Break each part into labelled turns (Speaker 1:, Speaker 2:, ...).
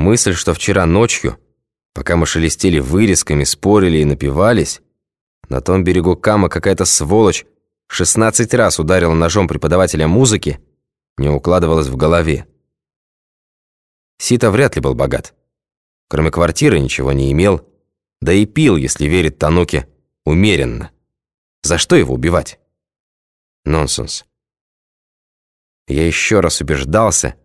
Speaker 1: Мысль, что вчера ночью, пока мы шелестели вырезками, спорили и напивались, на том берегу Кама какая-то сволочь 16 раз ударила ножом преподавателя музыки, не укладывалась в голове. Сита вряд ли был богат. Кроме квартиры ничего не имел, да и пил, если верить Тануке, умеренно. За что его убивать? Нонсенс. Я еще раз убеждался,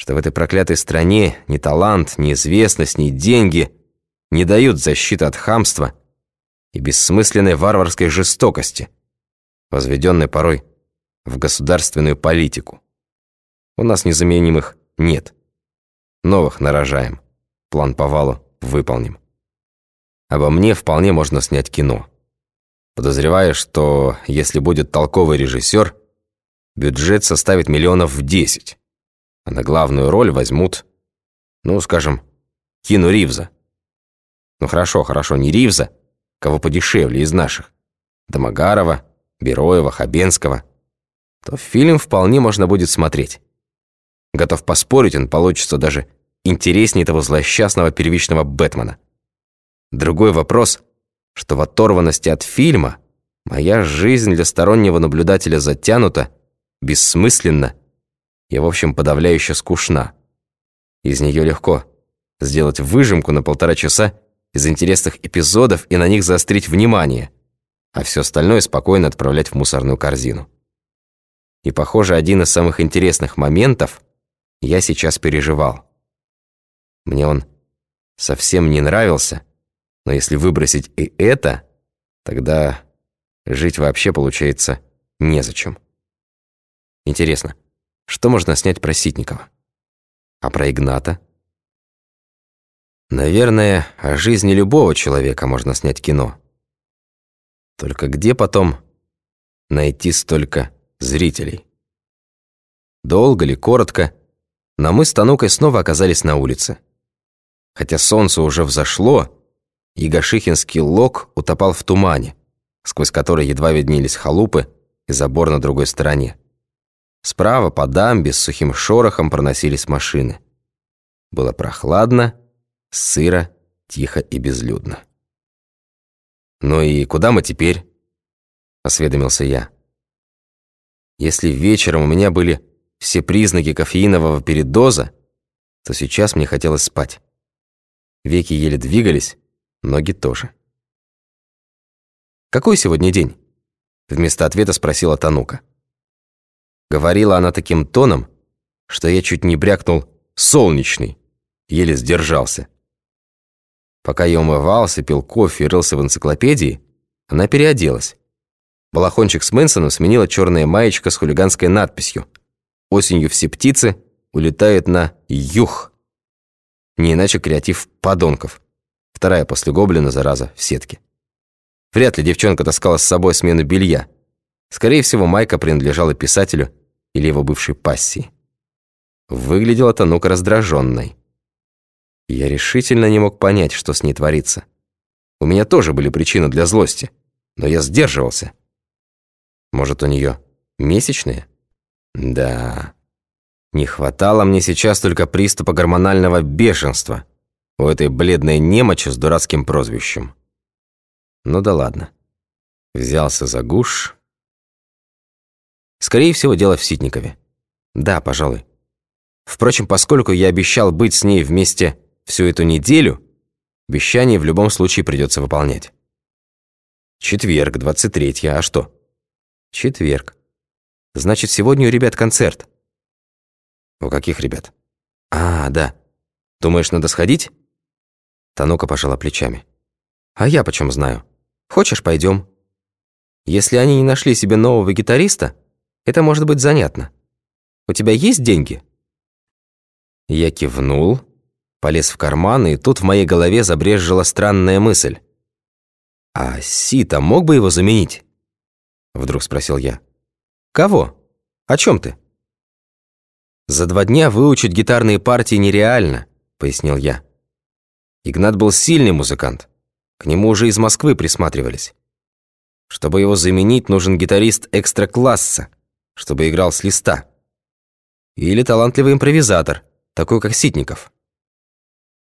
Speaker 1: что в этой проклятой стране ни талант, ни известность, ни деньги не дают защиты от хамства и бессмысленной варварской жестокости, возведенной порой в государственную политику. У нас незаменимых нет. Новых нарожаем. План по валу выполним. Обо мне вполне можно снять кино. Подозревая, что если будет толковый режиссер, бюджет составит миллионов в десять а на главную роль возьмут, ну, скажем, Кину Ривза. Ну хорошо, хорошо, не Ривза, кого подешевле из наших. Домогарова, Бероева, Хабенского. То фильм вполне можно будет смотреть. Готов поспорить, он получится даже интереснее того злосчастного первичного Бэтмена. Другой вопрос, что в оторванности от фильма моя жизнь для стороннего наблюдателя затянута, бессмысленна и, в общем, подавляюще скучна. Из нее легко сделать выжимку на полтора часа из интересных эпизодов и на них заострить внимание, а все остальное спокойно отправлять в мусорную корзину. И, похоже, один из самых интересных моментов я сейчас переживал. Мне он совсем не нравился, но если выбросить и это, тогда жить вообще получается незачем. Интересно, что можно снять про Ситникова? А про Игната? Наверное, о жизни любого человека можно снять кино. Только где потом найти столько зрителей? Долго ли, коротко, но мы с Танукой снова оказались на улице. Хотя солнце уже взошло, и Гашихинский лог утопал в тумане, сквозь который едва виднелись халупы и забор на другой стороне. Справа по дамбе с сухим шорохом проносились машины. Было прохладно, сыро, тихо и безлюдно. «Ну и куда мы теперь?» – осведомился я. Если вечером у меня были все признаки кофеинового передоза, то сейчас мне хотелось спать. Веки еле двигались, ноги тоже. «Какой сегодня день?» Вместо ответа спросила Танука. Говорила она таким тоном, что я чуть не брякнул «солнечный», еле сдержался. Пока я умывался, пил кофе и рылся в энциклопедии, она переоделась. Балахончик с Мэнсоном сменила черная маечка с хулиганской надписью «Осенью все птицы улетают на юг». Не иначе креатив подонков. Вторая после гоблина, зараза, в сетке. Вряд ли девчонка таскала с собой смену белья. Скорее всего, майка принадлежала писателю или его бывшей пассии. Выглядела Танука раздраженной. Я решительно не мог понять, что с ней творится. У меня тоже были причины для злости, но я сдерживался. Может, у нее месячные? Да. Не хватало мне сейчас только приступа гормонального бешенства у этой бледной немочи с дурацким прозвищем. Ну да ладно. Взялся за гуш Скорее всего, дело в Ситникове. Да, пожалуй. Впрочем, поскольку я обещал быть с ней вместе всю эту неделю, обещание в любом случае придется выполнять. Четверг, 23 а что? Четверг. Значит, сегодня у ребят концерт. У каких ребят? А, да. Думаешь, надо сходить? Танука пожала плечами. А я почем знаю? Хочешь, пойдем? Если они не нашли себе нового гитариста, это может быть занятно. У тебя есть деньги?» Я кивнул, полез в карман, и тут в моей голове забрежжила странная мысль. «А Сита мог бы его заменить?» Вдруг спросил я. «Кого? О чем ты?» «За два дня выучить гитарные партии нереально», пояснил я. Игнат был сильный музыкант. К нему уже из Москвы присматривались. Чтобы его заменить, нужен гитарист экстра-класса, чтобы играл с листа. Или талантливый импровизатор, такой как Ситников.